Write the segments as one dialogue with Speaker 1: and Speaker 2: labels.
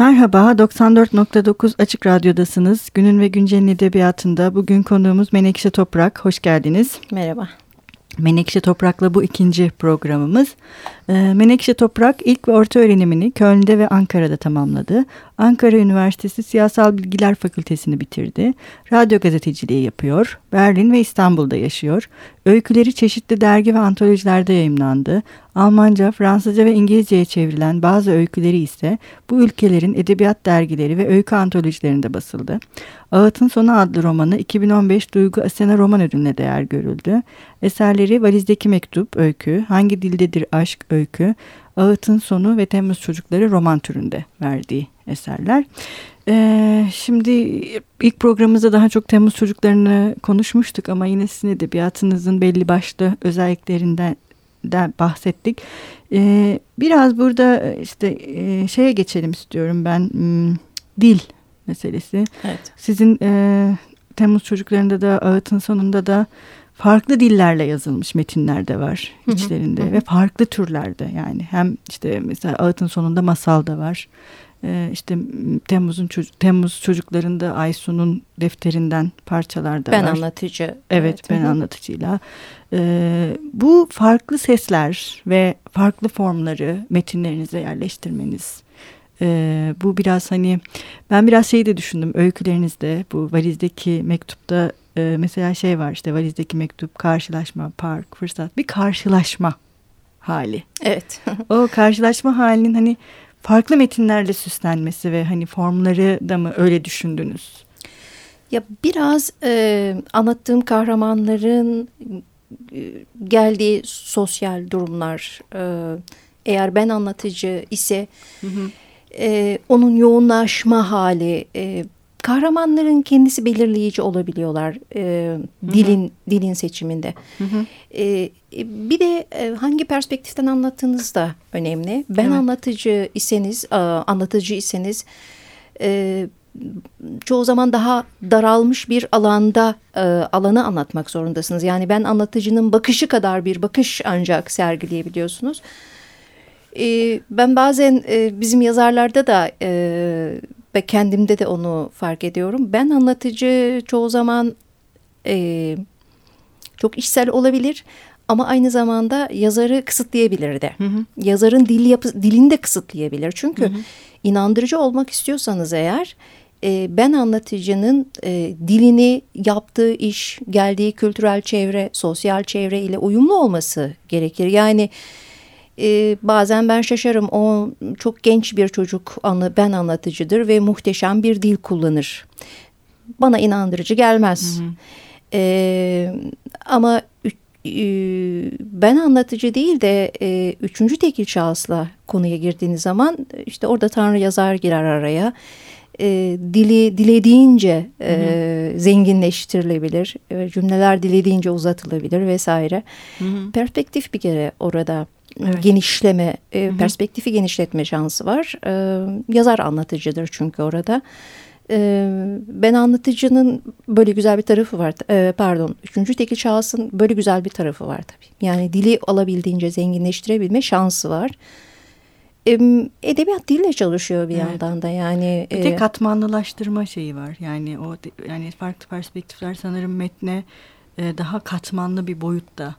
Speaker 1: Merhaba, 94.9 Açık Radyo'dasınız. Günün ve Güncel'in edebiyatında bugün konuğumuz Menekşe Toprak. Hoş geldiniz.
Speaker 2: Merhaba.
Speaker 1: Menekşe Toprak'la bu ikinci programımız. Ee, Menekşe Toprak ilk ve orta öğrenimini Köln'de ve Ankara'da tamamladı. Ankara Üniversitesi Siyasal Bilgiler Fakültesini bitirdi. Radyo gazeteciliği yapıyor. Berlin ve İstanbul'da yaşıyor. Öyküleri çeşitli dergi ve antolojilerde yayımlandı. Almanca, Fransızca ve İngilizceye çevrilen bazı öyküleri ise bu ülkelerin edebiyat dergileri ve öykü antolojilerinde basıldı. Ağıt'ın Sonu adlı romanı 2015 Duygu Asena Roman Ödülü'ne değer görüldü. Eserleri Valizdeki Mektup, öykü, Hangi Dildedir Aşk, öykü, Ağıt'ın Sonu ve Temmuz Çocukları roman türünde verdiği eserler. Ee, şimdi ilk programımızda daha çok Temmuz çocuklarını konuşmuştuk ama yine sizin edebiyatınızın belli başlı özelliklerinden de bahsettik. Ee, biraz burada işte e, şeye geçelim istiyorum ben hmm, dil meselesi.
Speaker 2: Evet.
Speaker 1: Sizin e, Temmuz çocuklarında da ağıtın sonunda da farklı dillerle yazılmış metinler de var içlerinde hı hı. ve farklı türlerde yani hem işte mesela ağıtın sonunda masal da var. Ee, işte Temmuz'un Temmuz çocuklarında Aysun'un defterinden parçalar da
Speaker 2: ben
Speaker 1: var.
Speaker 2: Ben anlatıcı. Evet,
Speaker 1: evet ben anlatıcıyla. Ee, bu farklı sesler ve farklı formları metinlerinize yerleştirmeniz ee, bu biraz hani ben biraz şeyi de düşündüm öykülerinizde bu valizdeki mektupta e, mesela şey var işte valizdeki mektup karşılaşma park fırsat bir karşılaşma hali.
Speaker 2: Evet.
Speaker 1: o karşılaşma halinin hani farklı metinlerle süslenmesi ve hani formları da mı öyle düşündünüz?
Speaker 2: Ya biraz e, anlattığım kahramanların e, geldiği sosyal durumlar e, eğer ben anlatıcı ise hı hı. E, onun yoğunlaşma hali e, kahramanların kendisi belirleyici olabiliyorlar e, dilin hı hı. dilin seçiminde. Hı hı. E, bir de e, hangi perspektiften anlattığınız da önemli. Ben evet. anlatıcı iseniz, e, anlatıcı iseniz e, çoğu zaman daha daralmış bir alanda e, alanı anlatmak zorundasınız. Yani ben anlatıcının bakışı kadar bir bakış ancak sergileyebiliyorsunuz. E, ben bazen e, bizim yazarlarda da e, ve kendimde de onu fark ediyorum. Ben anlatıcı çoğu zaman e, çok işsel olabilir ama aynı zamanda yazarı kısıtlayabilir de. Hı hı. Yazarın dil yapı, dilini de kısıtlayabilir. Çünkü hı hı. inandırıcı olmak istiyorsanız eğer e, ben anlatıcının e, dilini yaptığı iş, geldiği kültürel çevre, sosyal çevre ile uyumlu olması gerekir. Yani e, bazen ben şaşarım o çok genç bir çocuk anla, ben anlatıcıdır ve muhteşem bir dil kullanır. Bana inandırıcı gelmez. Hı hı. E, ama ben anlatıcı değil de e, üçüncü tekil şahısla konuya girdiğiniz zaman işte orada Tanrı yazar girer araya. E, dili dilediğince e, zenginleştirilebilir, e, cümleler dilediğince uzatılabilir vesaire. Hı hı. Perspektif bir kere orada evet. genişleme, e, Hı -hı. perspektifi genişletme şansı var. E, yazar anlatıcıdır çünkü orada. E, ben anlatıcının böyle güzel bir tarafı var. E, pardon, üçüncü tekil şahsın böyle güzel bir tarafı var tabii. Yani dili alabildiğince zenginleştirebilme şansı var. E, edebiyat dille çalışıyor bir evet. yandan da yani.
Speaker 1: Bir de katmanlılaştırma şeyi var. Yani o yani farklı perspektifler sanırım metne e, daha katmanlı bir boyutta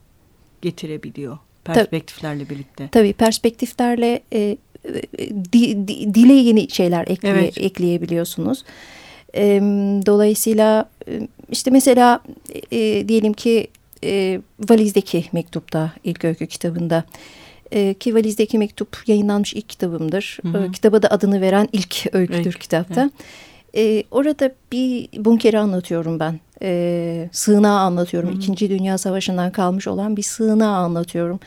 Speaker 1: getirebiliyor perspektiflerle birlikte.
Speaker 2: Tabii perspektiflerle e, di, di, dile yeni şeyler ekleye, evet. ekleyebiliyorsunuz. E, dolayısıyla işte mesela e, diyelim ki e, valizdeki mektupta ilk öykü kitabında e, ki valizdeki mektup yayınlanmış ilk kitabımdır. Hı hı. E, kitaba da adını veren ilk öyküdür ilk, kitapta. Evet. E, orada bir bunkeri anlatıyorum ben. E, sığınağı anlatıyorum. Hı -hı. İkinci Dünya Savaşı'ndan kalmış olan bir sığınağı anlatıyorum.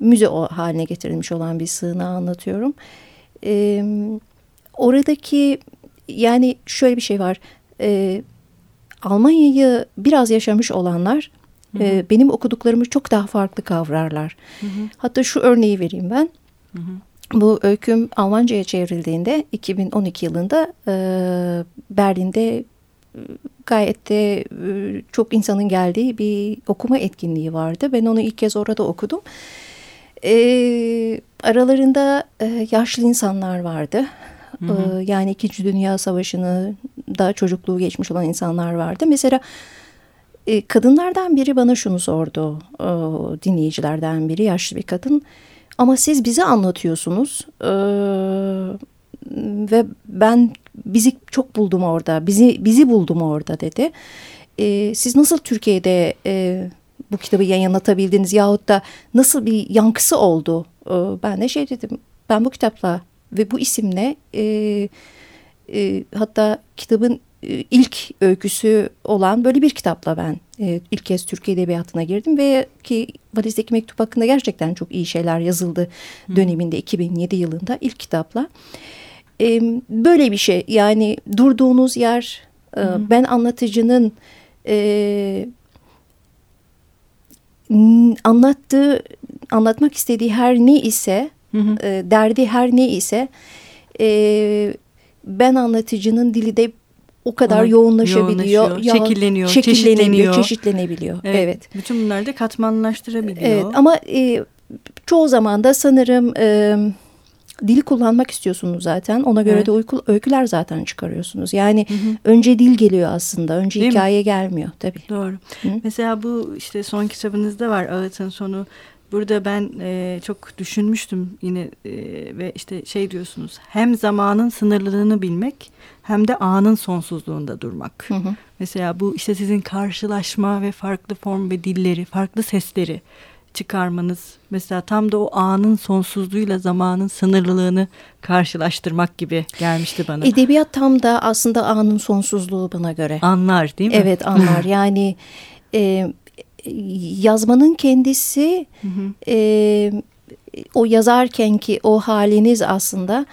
Speaker 2: Müze o haline getirilmiş olan bir sığınağı anlatıyorum. E, oradaki yani şöyle bir şey var. E, Almanya'yı biraz yaşamış olanlar Hı -hı. E, benim okuduklarımı çok daha farklı kavrarlar. Hı -hı. Hatta şu örneği vereyim ben. Hı -hı. Bu öyküm Almanca'ya çevrildiğinde 2012 yılında e, Berlin'de e, gayet de e, çok insanın geldiği bir okuma etkinliği vardı. Ben onu ilk kez orada okudum. E, aralarında e, yaşlı insanlar vardı. Hı hı. E, yani İkinci Dünya Savaşı'nı da çocukluğu geçmiş olan insanlar vardı. Mesela e, kadınlardan biri bana şunu sordu. E, dinleyicilerden biri yaşlı bir kadın. Ama siz bize anlatıyorsunuz. E, ve ben bizi çok buldum orada. Bizi bizi buldum orada dedi. E, siz nasıl Türkiye'de e, bu kitabı yayınlatabildiniz yahut da nasıl bir yankısı oldu? E, ben de şey dedim. Ben bu kitapla ve bu isimle e, e, hatta kitabın e, ilk öyküsü olan böyle bir kitapla ben e, ilk kez Türkiye Edebiyatı'na girdim ve ki Valizdeki Mektup hakkında gerçekten çok iyi şeyler yazıldı Hı. döneminde 2007 yılında ilk kitapla. E, böyle bir şey yani durduğunuz yer e, ben anlatıcının e, anlattığı anlatmak istediği her ne ise hı hı. E, derdi her ne ise e, ben anlatıcının dili de o kadar Ona yoğunlaşabiliyor.
Speaker 1: Yoğunlaşıyor, şekilleniyor,
Speaker 2: çeşitleniyor, çeşitlenebiliyor. Evet. evet.
Speaker 1: Bütün bunları da katmanlaştırabiliyor.
Speaker 2: Evet ama e, çoğu zaman da sanırım e, dili kullanmak istiyorsunuz zaten. Ona göre evet. de uyku, öyküler zaten çıkarıyorsunuz. Yani hı hı. önce dil geliyor aslında. Önce Değil hikaye mi? gelmiyor tabii.
Speaker 1: Doğru. Hı? Mesela bu işte son kitabınızda var Ağıt'ın sonu. Burada ben e, çok düşünmüştüm yine e, ve işte şey diyorsunuz hem zamanın sınırlılığını bilmek hem de anın sonsuzluğunda durmak. Hı hı. Mesela bu işte sizin karşılaşma ve farklı form ve dilleri, farklı sesleri çıkarmanız mesela tam da o anın sonsuzluğuyla zamanın sınırlılığını karşılaştırmak gibi gelmişti bana.
Speaker 2: Edebiyat tam da aslında anın sonsuzluğu bana göre.
Speaker 1: Anlar değil mi?
Speaker 2: Evet anlar yani e, yazmanın kendisi. E, o yazarken ki o haliniz aslında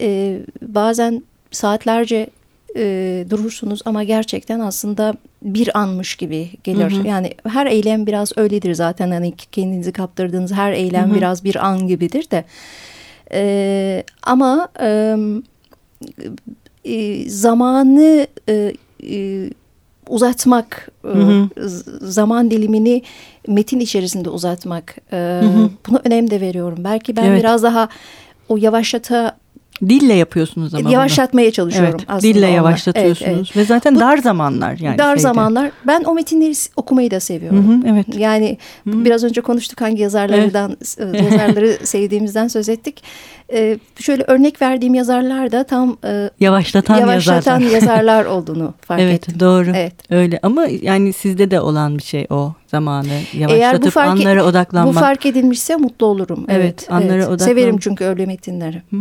Speaker 2: e, bazen saatlerce e, durursunuz ama gerçekten aslında bir anmış gibi gelir. Hı hı. Yani her eylem biraz öyledir zaten hani kendinizi kaptırdığınız her eylem hı hı. biraz bir an gibidir de. E, ama e, e, zamanı e, e, uzatmak, e, hı hı. zaman dilimini metin içerisinde uzatmak hı hı. buna önem de veriyorum. Belki ben evet. biraz daha o yavaşlata
Speaker 1: Dille yapıyorsunuz ama
Speaker 2: Yavaşlatmaya bunu. çalışıyorum evet,
Speaker 1: aslında. Dille yavaşlatıyorsunuz evet, evet. ve zaten Bu, dar zamanlar yani.
Speaker 2: Dar şeyde. zamanlar. Ben o metinleri okumayı da seviyorum. Hı hı, evet. Yani hı hı. biraz önce konuştuk hangi yazarlardan evet. yazarları sevdiğimizden söz ettik. Ee, şöyle örnek verdiğim yazarlar da tam
Speaker 1: e, yavaşlatan,
Speaker 2: yavaşlatan yazarlar. yazarlar olduğunu fark
Speaker 1: evet,
Speaker 2: ettim.
Speaker 1: Evet doğru. Evet. Öyle ama yani sizde de olan bir şey o zamanı yavaşlatıp Eğer bu fark, anlara odaklanmak.
Speaker 2: Bu fark edilmişse mutlu olurum. Evet, evet anlara evet. odaklanmak. Severim çünkü öyle metinleri. Hı.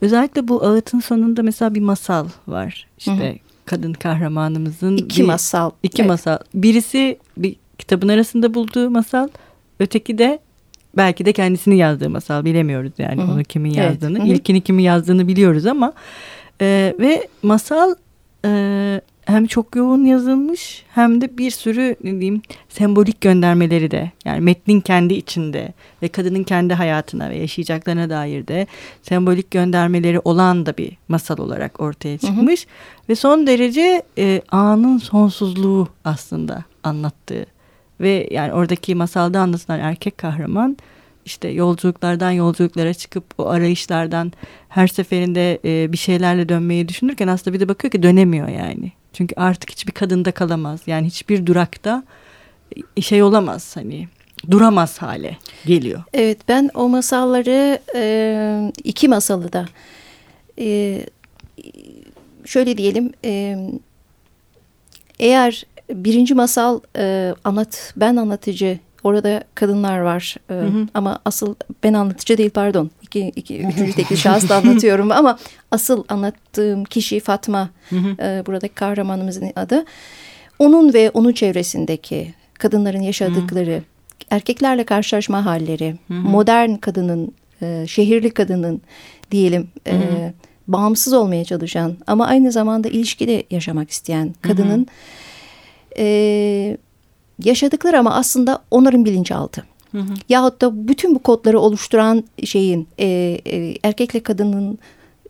Speaker 1: Özellikle bu ağıtın sonunda mesela bir masal var. İşte Hı. kadın kahramanımızın.
Speaker 2: iki bir, masal.
Speaker 1: İki evet. masal. Birisi bir kitabın arasında bulduğu masal. Öteki de belki de kendisini yazdığı masal bilemiyoruz yani Hı-hı. onu kimin yazdığını. Evet. İlkini kimin yazdığını biliyoruz ama e, ve masal e, hem çok yoğun yazılmış hem de bir sürü ne diyeyim sembolik göndermeleri de yani metnin kendi içinde ve kadının kendi hayatına ve yaşayacaklarına dair de sembolik göndermeleri olan da bir masal olarak ortaya çıkmış hı hı. ve son derece e, anın sonsuzluğu aslında anlattığı ve yani oradaki masalda anlatılan erkek kahraman işte yolculuklardan yolculuklara çıkıp o arayışlardan her seferinde e, bir şeylerle dönmeyi düşünürken aslında bir de bakıyor ki dönemiyor yani. Çünkü artık hiçbir kadında kalamaz. Yani hiçbir durakta e, şey olamaz hani duramaz hale geliyor.
Speaker 2: Evet ben o masalları e, iki masalı da e, şöyle diyelim e, eğer birinci masal e, anlat ben anlatıcı orada kadınlar var e, hı hı. ama asıl ben anlatıcı değil pardon iki, iki üçüncü tekil şahısla anlatıyorum ama asıl anlattığım kişi Fatma. E, buradaki kahramanımızın adı onun ve onun çevresindeki kadınların yaşadıkları erkeklerle karşılaşma halleri modern kadının e, şehirli kadının diyelim. E, bağımsız olmaya çalışan ama aynı zamanda ilişkide yaşamak isteyen kadının e, yaşadıkları ama aslında onların bilinçaltı. Hı hı. Yahut da bütün bu kodları oluşturan şeyin e, e, erkekle kadının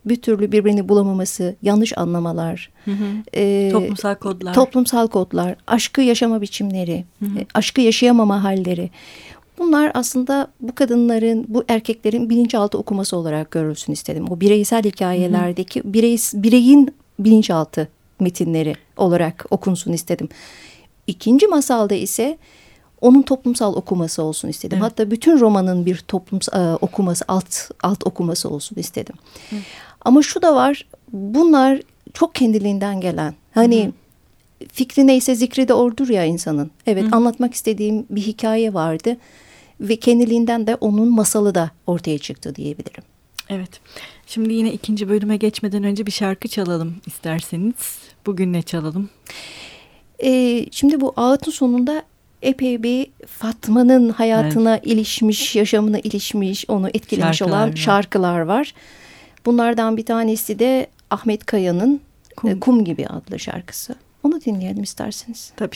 Speaker 2: bir türlü birbirini bulamaması, yanlış anlamalar,
Speaker 1: hı hı. E, toplumsal kodlar,
Speaker 2: toplumsal kodlar, aşkı yaşama biçimleri, hı hı. E, aşkı yaşayamama halleri. Bunlar aslında bu kadınların, bu erkeklerin bilinçaltı okuması olarak görülsün istedim. O bireysel hikayelerdeki birey, bireyin bilinçaltı metinleri olarak okunsun istedim. İkinci masalda ise onun toplumsal okuması olsun istedim. Evet. Hatta bütün romanın bir toplumsal okuması, alt alt okuması olsun istedim. Hı. Ama şu da var, bunlar çok kendiliğinden gelen. Hani Hı. fikri neyse zikri de ordur ya insanın. Evet, Hı. anlatmak istediğim bir hikaye vardı ve kendiliğinden de onun masalı da ortaya çıktı diyebilirim.
Speaker 1: Evet. Şimdi yine ikinci bölüme geçmeden önce bir şarkı çalalım isterseniz. Bugün ne çalalım?
Speaker 2: Ee, şimdi bu ağıtın sonunda epey bir Fatma'nın hayatına evet. ilişmiş, yaşamına ilişmiş, onu etkilemiş şarkılar olan var. şarkılar var. Bunlardan bir tanesi de Ahmet Kaya'nın Kum. Kum gibi adlı şarkısı. Onu dinleyelim isterseniz.
Speaker 1: Tabii.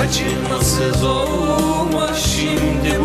Speaker 3: Acımasız olma şimdi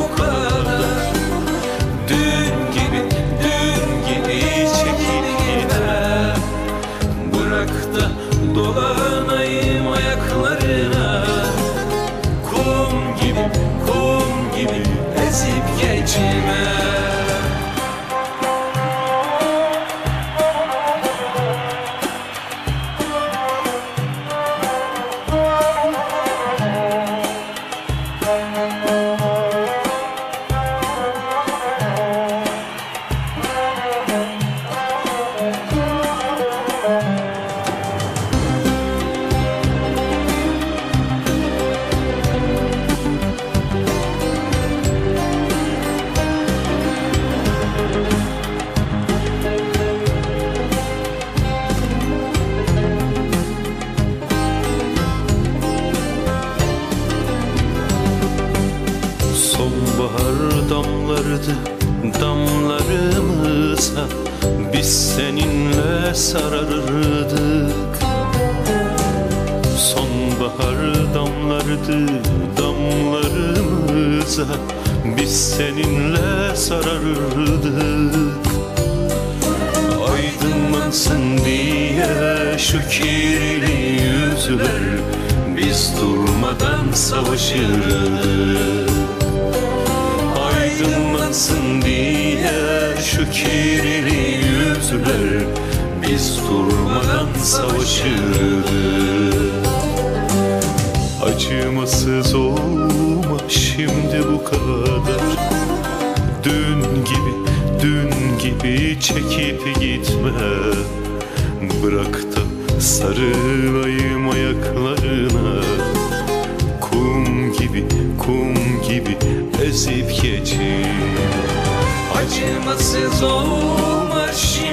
Speaker 3: seninle sararırdık. Sonbahar damlardı damlarımıza Biz seninle sararırdık. Aydınlansın diye şu kirli yüzler. Biz durmadan savaşırdık Aydınlansın diye şu kirli yüzler kötüler Biz durmadan savaşırdık Acımasız olma şimdi
Speaker 1: bu kadar.
Speaker 3: Dün gibi, dün gibi çekip gitme. Bırak da sarılayım ayaklarına. Kum gibi, kum gibi ezip geçin Acımasız olma şimdi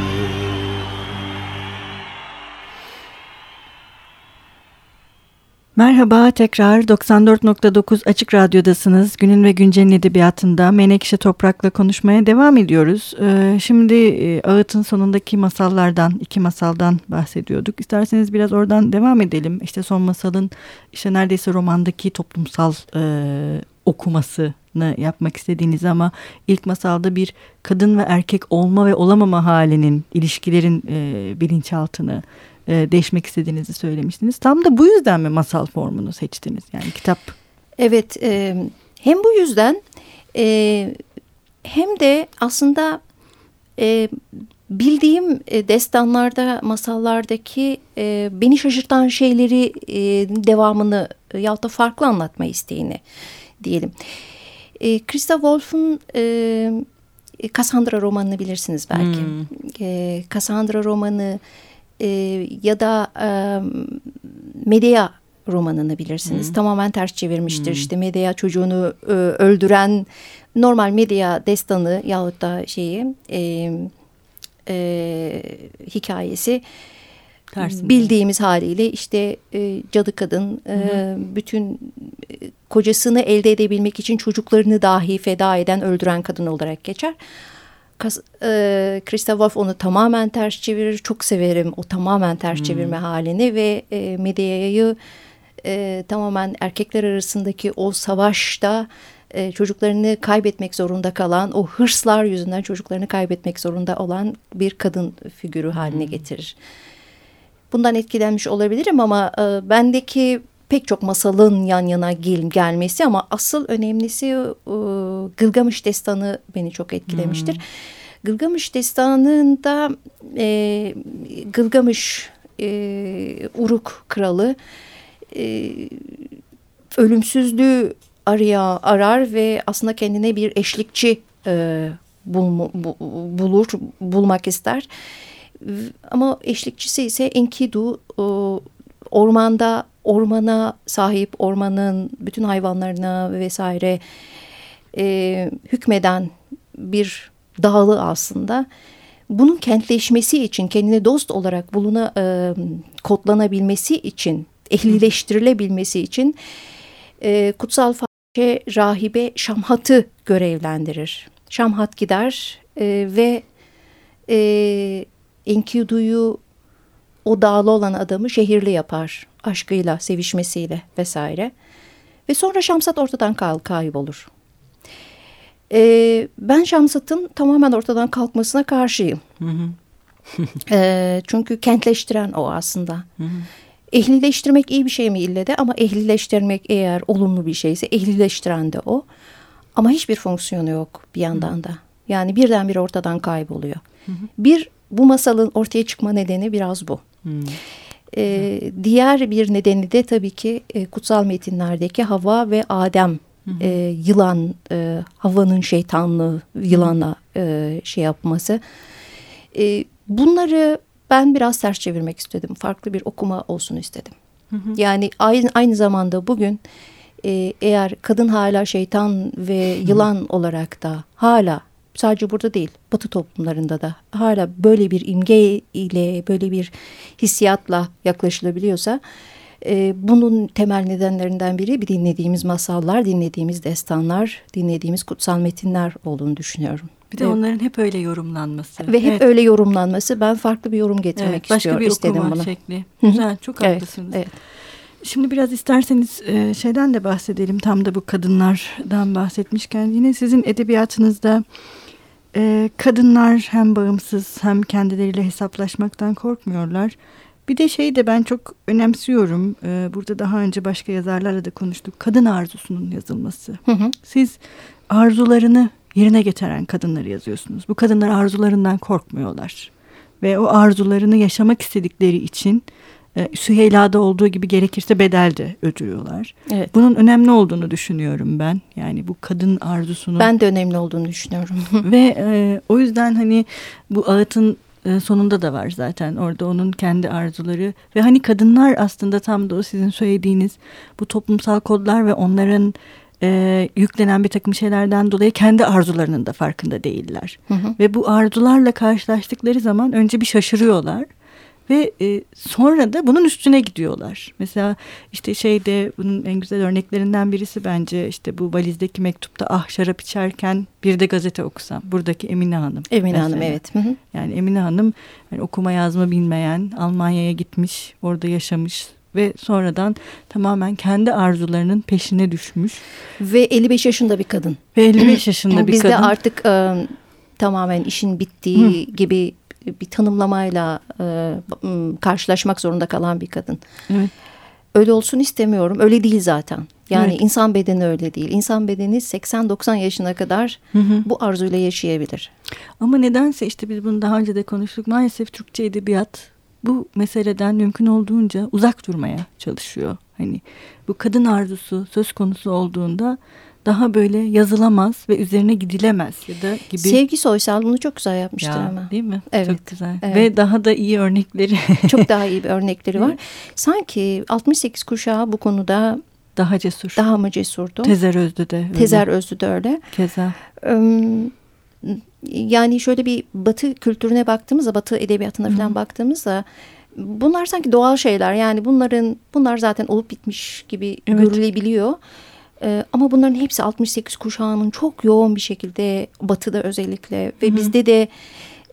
Speaker 1: Merhaba tekrar 94.9 Açık Radyo'dasınız. Günün ve Güncel'in edebiyatında Menekşe Toprak'la konuşmaya devam ediyoruz. Ee, şimdi e, Ağıt'ın sonundaki masallardan, iki masaldan bahsediyorduk. İsterseniz biraz oradan devam edelim. İşte son masalın işte neredeyse romandaki toplumsal e, okuması yapmak istediğiniz ama ilk masalda bir kadın ve erkek olma ve olamama halinin ilişkilerin e, bilinçaltını e, değişmek istediğinizi söylemiştiniz. Tam da bu yüzden mi masal formunu seçtiniz yani kitap?
Speaker 2: Evet e, hem bu yüzden e, hem de aslında e, bildiğim e, destanlarda, masallardaki e, beni şaşırtan şeyleri e, devamını e, yahut da farklı anlatma isteğini diyelim. E, Christa Wolf'un e, Cassandra romanını bilirsiniz belki. Hmm. E, Cassandra romanı e, ya da e, Medea romanını bilirsiniz. Hmm. Tamamen ters çevirmiştir. Hmm. İşte Medea çocuğunu e, öldüren normal Medea destanı yahut da şeyi e, e, hikayesi Tersinde. bildiğimiz haliyle işte e, cadı kadın e, bütün e, kocasını elde edebilmek için çocuklarını dahi feda eden öldüren kadın olarak geçer. E, Christa Wolf onu tamamen ters çevirir. Çok severim o tamamen ters hmm. çevirme halini ve e, Medea'yı e, tamamen erkekler arasındaki o savaşta e, çocuklarını kaybetmek zorunda kalan o hırslar yüzünden çocuklarını kaybetmek zorunda olan bir kadın figürü haline hmm. getirir. Bundan etkilenmiş olabilirim ama e, bendeki pek çok masalın yan yana gel gelmesi ama asıl önemlisi e, Gılgamış Destanı beni çok etkilemiştir. Hmm. Gılgamış Destanı'nda e, Gılgamış e, Uruk kralı e, ölümsüzlüğü araya arar ve aslında kendine bir eşlikçi e, bul, bu, bulur, bulmak ister. Ama eşlikçisi ise Enkidu ormanda ormana sahip ormanın bütün hayvanlarına vesaire e, hükmeden bir dağlı aslında. Bunun kentleşmesi için kendine dost olarak buluna e, kodlanabilmesi için ehlileştirilebilmesi için e, kutsal fahişe rahibe Şamhat'ı görevlendirir. Şamhat gider e, ve e, Enkidu'yu o dağlı olan adamı şehirli yapar. Aşkıyla, sevişmesiyle vesaire. Ve sonra Şamsat ortadan kay kaybolur. Ee, ben Şamsat'ın tamamen ortadan kalkmasına karşıyım. Hı hı. ee, çünkü kentleştiren o aslında. Hı hı. Ehlileştirmek iyi bir şey mi ille de ama ehlileştirmek eğer olumlu bir şeyse ehlileştiren de o. Ama hiçbir fonksiyonu yok bir yandan hı. da. Yani birdenbire ortadan kayboluyor. Hı hı. Bir bu masalın ortaya çıkma nedeni biraz bu. Hmm. Ee, diğer bir nedeni de tabii ki e, kutsal metinlerdeki Hava ve Adem E, yılan, e, havanın şeytanlığı yılana e, şey yapması. E, bunları ben biraz ters çevirmek istedim. Farklı bir okuma olsun istedim. Hı hı. Yani aynı, aynı zamanda bugün e, eğer kadın hala şeytan ve yılan hı. olarak da hala sadece burada değil batı toplumlarında da hala böyle bir imge ile böyle bir hissiyatla yaklaşılabiliyorsa e, bunun temel nedenlerinden biri bir dinlediğimiz masallar, dinlediğimiz destanlar, dinlediğimiz kutsal metinler olduğunu düşünüyorum.
Speaker 1: Bir de onların hep öyle yorumlanması.
Speaker 2: Ve hep evet. öyle yorumlanması. Ben farklı bir yorum getirmek evet, başka istiyorum. Başka bir okuma bunu.
Speaker 1: şekli. Güzel, çok haklısınız. Evet, evet. Şimdi biraz isterseniz e, şeyden de bahsedelim. Tam da bu kadınlardan bahsetmişken yine sizin edebiyatınızda e, kadınlar hem bağımsız hem kendileriyle hesaplaşmaktan korkmuyorlar. Bir de şey de ben çok önemsiyorum. E, burada daha önce başka yazarlarla da konuştuk. Kadın arzusunun yazılması. Hı hı. Siz arzularını yerine getiren kadınları yazıyorsunuz. Bu kadınlar arzularından korkmuyorlar. Ve o arzularını yaşamak istedikleri için e, Süheyla'da olduğu gibi gerekirse bedel de ödüyorlar.
Speaker 2: Evet.
Speaker 1: Bunun önemli olduğunu düşünüyorum ben. Yani bu kadın arzusunu.
Speaker 2: Ben de önemli olduğunu düşünüyorum.
Speaker 1: Ve e, o yüzden hani bu ağıtın sonunda da var zaten orada onun kendi arzuları ve hani kadınlar aslında tam da o sizin söylediğiniz bu toplumsal kodlar ve onların e, yüklenen bir takım şeylerden dolayı kendi arzularının da farkında değiller.
Speaker 2: Hı hı.
Speaker 1: Ve bu arzularla karşılaştıkları zaman önce bir şaşırıyorlar. Ve e, sonra da bunun üstüne gidiyorlar. Mesela işte şeyde bunun en güzel örneklerinden birisi bence işte bu valizdeki mektupta ah şarap içerken bir de gazete okusam. Buradaki Emine Hanım.
Speaker 2: Emine
Speaker 1: mesela.
Speaker 2: Hanım evet. Hı hı.
Speaker 1: Yani Emine Hanım yani okuma yazma bilmeyen Almanya'ya gitmiş orada yaşamış ve sonradan tamamen kendi arzularının peşine düşmüş.
Speaker 2: Ve 55 yaşında bir kadın.
Speaker 1: Ve 55 yaşında bir
Speaker 2: Bizde
Speaker 1: kadın.
Speaker 2: artık e, tamamen işin bittiği gibi bir tanımlamayla e, karşılaşmak zorunda kalan bir kadın.
Speaker 1: Evet.
Speaker 2: Öyle olsun istemiyorum. Öyle değil zaten. Yani
Speaker 1: Evet.
Speaker 2: insan bedeni öyle değil. İnsan bedeni 80-90 yaşına kadar
Speaker 1: Hı hı.
Speaker 2: bu arzuyla yaşayabilir.
Speaker 1: Ama nedense işte biz bunu daha önce de konuştuk. Maalesef Türkçe edebiyat bu meseleden mümkün olduğunca uzak durmaya çalışıyor. Hani bu kadın arzusu söz konusu olduğunda daha böyle yazılamaz ve üzerine gidilemez ya da gibi.
Speaker 2: Sevgi Soysal bunu çok güzel yapmıştır
Speaker 1: Ya,
Speaker 2: ama.
Speaker 1: Değil mi?
Speaker 2: Evet,
Speaker 1: Çok güzel.
Speaker 2: evet.
Speaker 1: Ve daha da iyi örnekleri
Speaker 2: Çok daha iyi bir örnekleri var. Sanki 68 kuşağı bu konuda
Speaker 1: daha cesur.
Speaker 2: daha mı cesurdu?
Speaker 1: Tezer Özlü de öyle.
Speaker 2: Tezer Özlü de öyle.
Speaker 1: Keza.
Speaker 2: Yani şöyle bir batı kültürüne baktığımızda, batı edebiyatına falan baktığımızda bunlar sanki doğal şeyler. Yani bunların bunlar zaten olup bitmiş gibi
Speaker 1: Evet.
Speaker 2: görülebiliyor. Ee, ama bunların hepsi 68 kuşağının çok yoğun bir şekilde batıda özellikle ve bizde de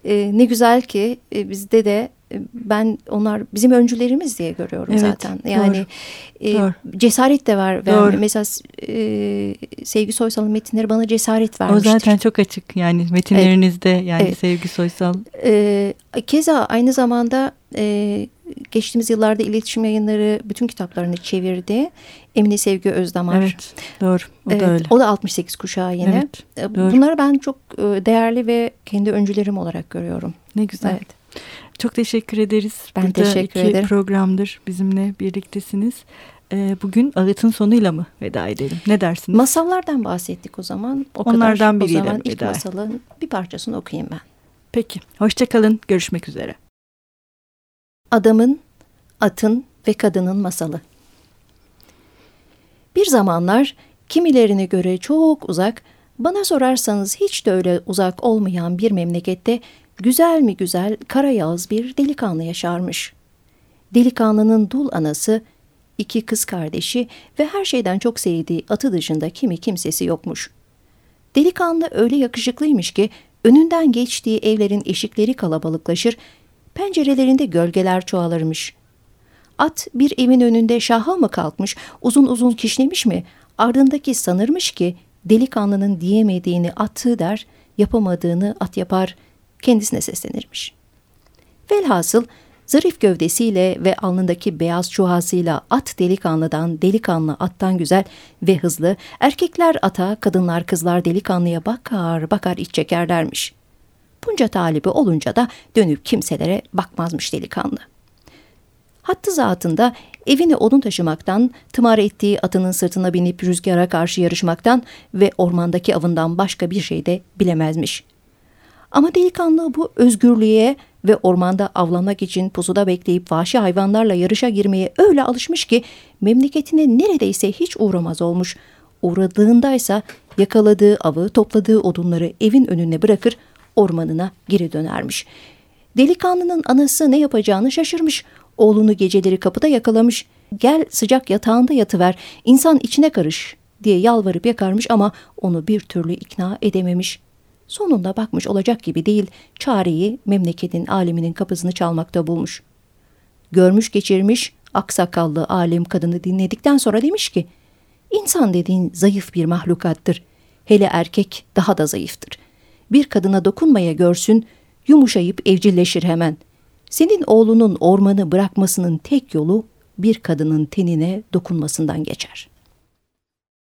Speaker 2: e, ne güzel ki e, bizde de e, ben onlar bizim öncülerimiz diye görüyorum
Speaker 1: Evet,
Speaker 2: zaten. Yani e,
Speaker 1: Doğru.
Speaker 2: cesaret de var.
Speaker 1: Doğru.
Speaker 2: Mesela e, Sevgi Soysal'ın metinleri bana cesaret
Speaker 1: O
Speaker 2: vermiştir.
Speaker 1: zaten çok açık yani metinlerinizde yani
Speaker 2: Evet.
Speaker 1: Sevgi Soysal.
Speaker 2: Ee, keza aynı zamanda e, geçtiğimiz yıllarda iletişim yayınları bütün kitaplarını çevirdi. Emine Sevgi Özdamar.
Speaker 1: Evet doğru o
Speaker 2: Evet,
Speaker 1: da öyle.
Speaker 2: o da 68 kuşağı yine.
Speaker 1: Evet,
Speaker 2: Ee,
Speaker 1: doğru.
Speaker 2: Bunları ben çok e, değerli ve kendi öncülerim olarak görüyorum.
Speaker 1: Ne güzel.
Speaker 2: Evet.
Speaker 1: Çok teşekkür ederiz.
Speaker 2: Ben
Speaker 1: Burada
Speaker 2: teşekkür
Speaker 1: iki
Speaker 2: ederim.
Speaker 1: programdır bizimle birliktesiniz. Ee, bugün ağıtın sonuyla mı veda edelim? Ne dersiniz?
Speaker 2: Masallardan bahsettik o zaman. O
Speaker 1: Onlardan
Speaker 2: kadar. O
Speaker 1: biriyle
Speaker 2: zaman ilk
Speaker 1: veda.
Speaker 2: masalın bir parçasını okuyayım ben.
Speaker 1: Peki. Hoşçakalın. Görüşmek üzere.
Speaker 2: Adamın, atın ve kadının masalı. Bir zamanlar kimilerine göre çok uzak, bana sorarsanız hiç de öyle uzak olmayan bir memlekette güzel mi güzel karayağız bir delikanlı yaşarmış. Delikanlının dul anası, iki kız kardeşi ve her şeyden çok sevdiği atı dışında kimi kimsesi yokmuş. Delikanlı öyle yakışıklıymış ki önünden geçtiği evlerin eşikleri kalabalıklaşır, pencerelerinde gölgeler çoğalırmış. At bir evin önünde şaha mı kalkmış, uzun uzun kişnemiş mi, ardındaki sanırmış ki delikanlının diyemediğini atı der, yapamadığını at yapar, kendisine seslenirmiş. Velhasıl zarif gövdesiyle ve alnındaki beyaz çuhasıyla at delikanlıdan, delikanlı attan güzel ve hızlı, erkekler ata, kadınlar kızlar delikanlıya bakar bakar iç çekerlermiş. Bunca talibi olunca da dönüp kimselere bakmazmış delikanlı. Hattı zatında evine odun taşımaktan, tımar ettiği atının sırtına binip rüzgara karşı yarışmaktan ve ormandaki avından başka bir şey de bilemezmiş. Ama delikanlı bu özgürlüğe ve ormanda avlanmak için pusuda bekleyip vahşi hayvanlarla yarışa girmeye öyle alışmış ki memleketine neredeyse hiç uğramaz olmuş. Uğradığındaysa yakaladığı avı, topladığı odunları evin önüne bırakır, ormanına geri dönermiş. Delikanlının anası ne yapacağını şaşırmış. Oğlunu geceleri kapıda yakalamış. Gel sıcak yatağında yatıver, insan içine karış diye yalvarıp yakarmış ama onu bir türlü ikna edememiş. Sonunda bakmış olacak gibi değil, çareyi memleketin aleminin kapısını çalmakta bulmuş. Görmüş geçirmiş, aksakallı alim kadını dinledikten sonra demiş ki, İnsan dediğin zayıf bir mahlukattır. Hele erkek daha da zayıftır. Bir kadına dokunmaya görsün, yumuşayıp evcilleşir hemen. Senin oğlunun ormanı bırakmasının tek yolu bir kadının tenine dokunmasından geçer.''